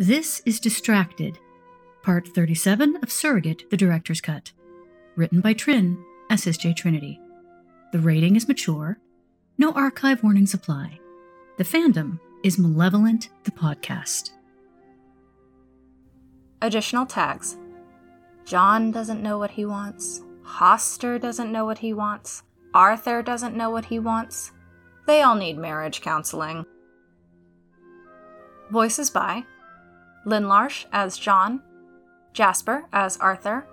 This is Distracted, Part 37 of Surrogate, the Director's Cut. Written by Trin, SSJ Trinity. The rating is mature. No archive warnings apply. The fandom is Malevolent, the podcast. Additional tags John doesn't know what he wants. Hastur doesn't know what he wants. Arthur doesn't know what he wants. They all need marriage counseling. Voices by Lynn Larsh as John, Jasper as Arthur,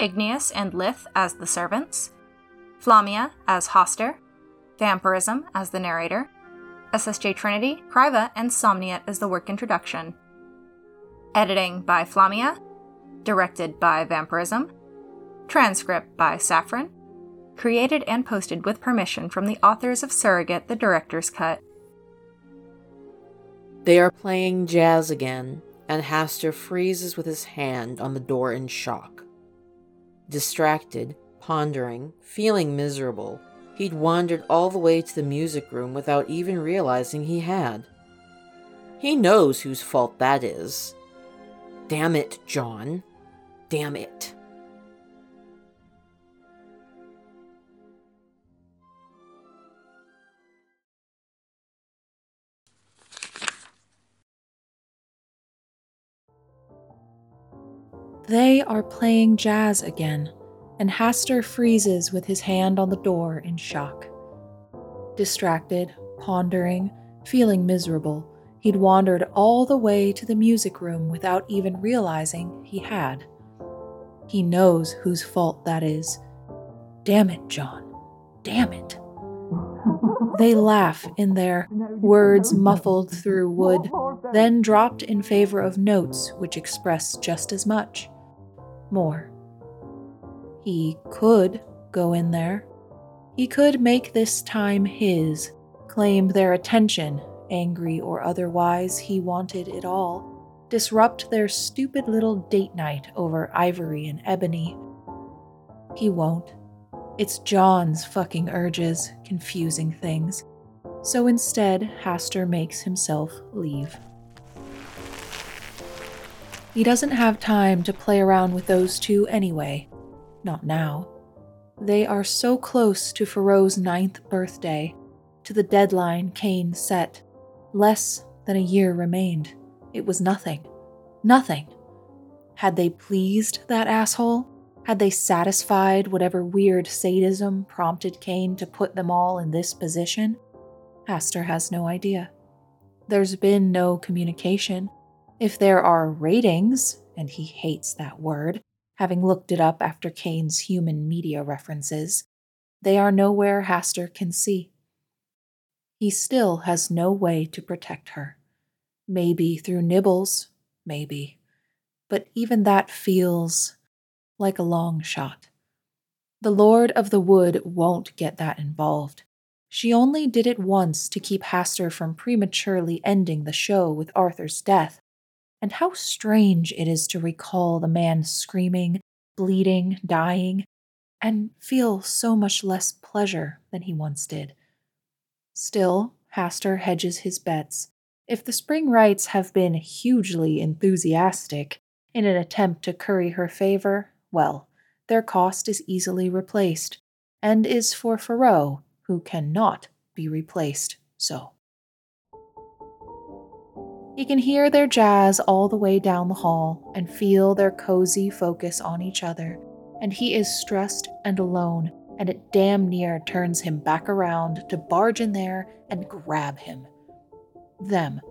Igneous and Lith as the servants, Flamia as Hastur, Vampirism as the narrator, SSJ Trinity, Kriva, and Somniat as the work introduction. Editing by Flamia, directed by Vampirism, transcript by Saffron, created and posted with permission from the authors of Surrogate, the director's cut. They are playing jazz again, and Hastur freezes with his hand on the door in shock. Distracted, pondering, feeling miserable, he'd wandered all the way to the music room without even realizing he had. He knows whose fault that is. Damn it, John. Damn it. They are playing jazz again, and Hastur freezes with his hand on the door in shock. Distracted, pondering, feeling miserable, he'd wandered all the way to the music room without even realizing he had. He knows whose fault that is. Damn it, John. Damn it. They laugh in their words muffled through wood, then dropped in favor of notes which express just as much more. He could go in there. He could make this time his, claim their attention, angry or otherwise, he wanted it all, disrupt their stupid little date night over ivory and ebony. He won't. It's John's fucking urges, confusing things. So instead, Hastur makes himself leave. He doesn't have time to play around with those two anyway. Not now. They are so close to Faro's ninth birthday, to the deadline Kayne set. Less than a year remained. It was nothing. Nothing. Had they pleased that asshole? Had they satisfied whatever weird sadism prompted Kayne to put them all in this position? Hastur has no idea. There's been no communication. If there are ratings, and he hates that word, having looked it up after Kayne's human media references, they are nowhere Hastur can see. He still has no way to protect her. Maybe through nibbles, maybe. But even that feels like a long shot. The Lord of the Wood won't get that involved. She only did it once to keep Hastur from prematurely ending the show with Arthur's death, and how strange it is to recall the man screaming, bleeding, dying, and feel so much less pleasure than he once did. Still, Hastur hedges his bets. If the spring rites have been hugely enthusiastic in an attempt to curry her favor, well, their cost is easily replaced, and is for Faro, who cannot be replaced so. He can hear their jazz all the way down the hall and feel their cozy focus on each other, and he is stressed and alone, and it damn near turns him back around to barge in there and grab him. Them.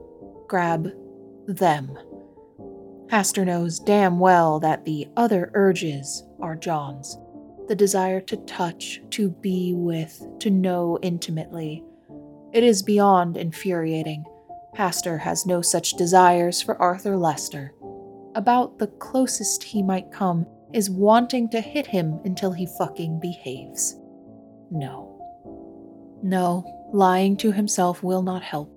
Grab them. Hastur knows damn well that the other urges are John's the desire to touch, to be with, to know intimately. It is beyond infuriating Hastur has no such desires for Arthur Lester. About the closest he might come is wanting to hit him until he fucking behaves. No. No, lying to himself will not help.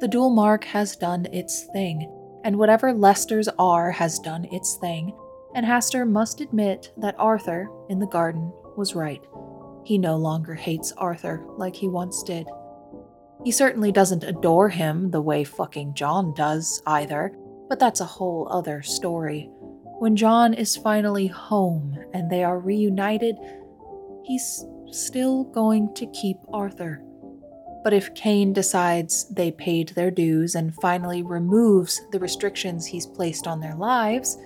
The dual mark has done its thing, and whatever Lester's are has done its thing, and Hastur must admit that Arthur, in the garden, was right. He no longer hates Arthur like he once did. He certainly doesn't adore him the way fucking John does, either, But that's a whole other story. When John is finally home and they are reunited, he's still going to keep Arthur. But if Kayne decides they paid their dues and finally removes the restrictions he's placed on their lives,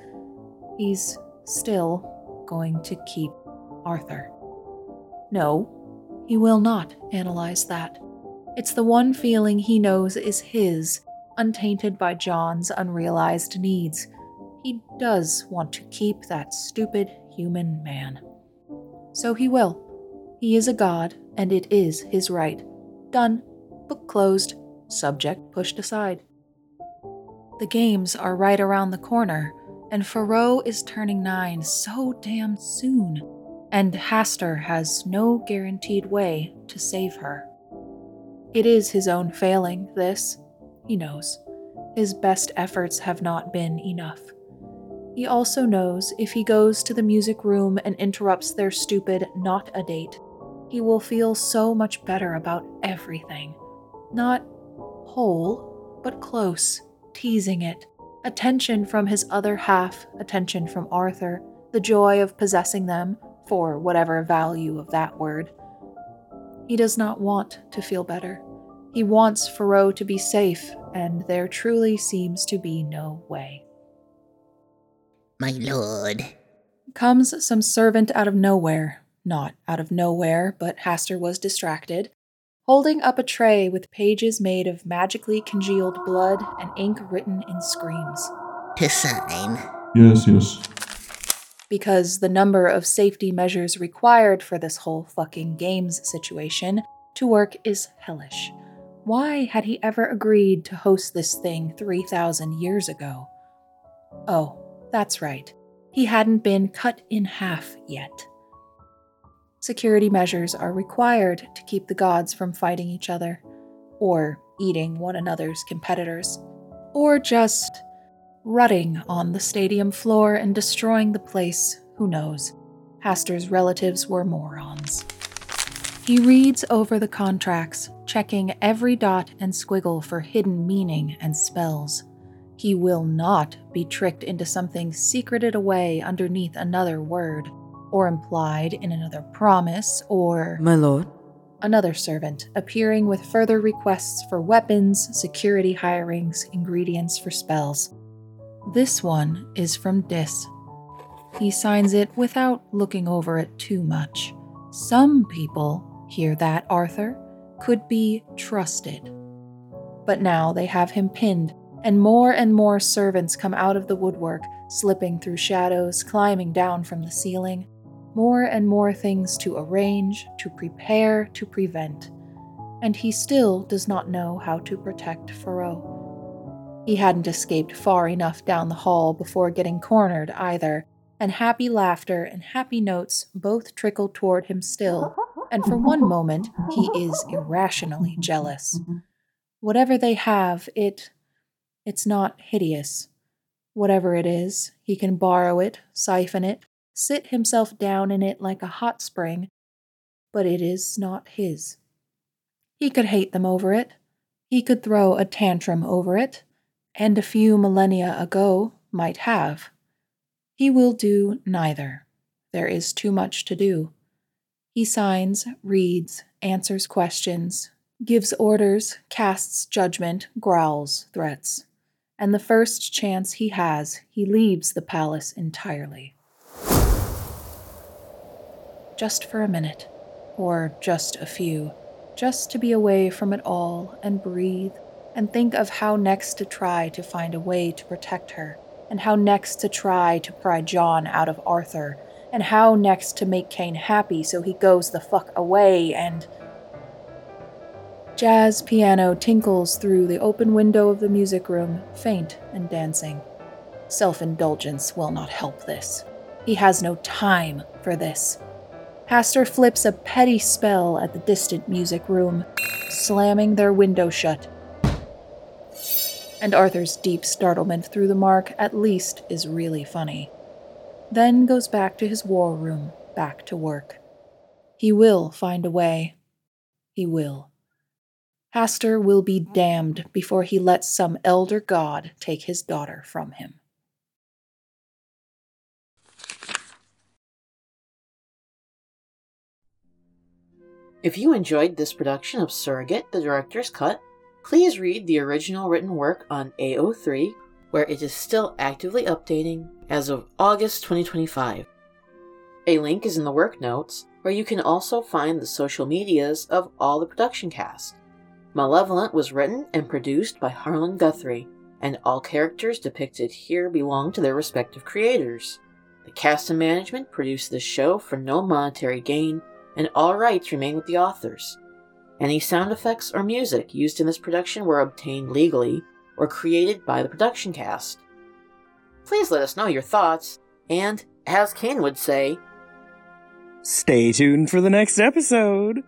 he's still going to keep Arthur. No, he will not analyze that. It's the one feeling he knows is his, untainted by John's unrealized needs. He does want to keep that stupid human man. So he will. He is a god, and it is his right. Done. Book closed. Subject pushed aside. The games are right around the corner, and Faroe is turning nine so damn soon, and Hastur has no guaranteed way to save her. It is his own failing, this. He knows. His best efforts have not been enough. He also knows if he goes to the music room and interrupts their stupid not a date, he will feel so much better about everything. Not whole, but close, teasing it. Attention from his other half, attention from Arthur, the joy of possessing them, for whatever value of that word. He does not want to feel better. He wants Faroe to be safe, and there truly seems to be no way. My lord. Comes some servant out of nowhere, not out of nowhere, but Hastur was distracted, holding up a tray with pages made of magically congealed blood and ink written in screams. To sign. Yes, yes. Because the number of safety measures required for this whole fucking games situation to work is hellish. Why had he ever agreed to host this thing 3,000 years ago? Oh, that's right. He hadn't been cut in half yet security measures are required to keep the gods from fighting each other, or eating one another's competitors, or just rutting on the stadium floor and destroying the place, who knows. Hastur's relatives were morons. He reads over the contracts, checking every dot and squiggle for hidden meaning and spells. He will not be tricked into something secreted away underneath another word or implied in another promise, or My lord. another servant appearing with further requests for weapons, security hirings, ingredients for spells. This one is from Dis. He signs it without looking over it too much. Some people, hear that, Arthur, could be trusted. But now they have him pinned, and more and more servants come out of the woodwork, slipping through shadows, climbing down from the ceiling more and more things to arrange, to prepare, to prevent, and he still does not know how to protect Faroe. He hadn't escaped far enough down the hall before getting cornered either, and happy laughter and happy notes both trickle toward him still, and for one moment he is irrationally jealous. Whatever they have, it it's not hideous. Whatever it is, he can borrow it, siphon it, sit himself down in it like a hot spring, but it is not his. He could hate them over it. He could throw a tantrum over it, and a few millennia ago might have. He will do neither. There is too much to do. He signs, reads, answers questions, gives orders, casts judgment, growls threats. And the first chance he has, he leaves the palace entirely just for a minute, or just a few, just to be away from it all and breathe and think of how next to try to find a way to protect her, and how next to try to pry John out of Arthur, and how next to make Kayne happy so he goes the fuck away and. Jazz piano tinkles through the open window of the music room, faint and dancing. Self indulgence will not help this. He has no time for this. Hastur flips a petty spell at the distant music room, slamming their window shut. And Arthur's deep startlement through the mark at least is really funny. Then goes back to his war room, back to work. He will find a way. He will. Hastur will be damned before he lets some elder god take his daughter from him. If you enjoyed this production of Surrogate, the Director's Cut, please read the original written work on AO3, where it is still actively updating as of August 2025. A link is in the work notes, where you can also find the social medias of all the production cast. Malevolent was written and produced by Harlan Guthrie, and all characters depicted here belong to their respective creators. The cast and management produced this show for no monetary gain, and all rights remain with the authors. Any sound effects or music used in this production were obtained legally or created by the production cast. Please let us know your thoughts, and, as Kayne would say, Stay tuned for the next episode.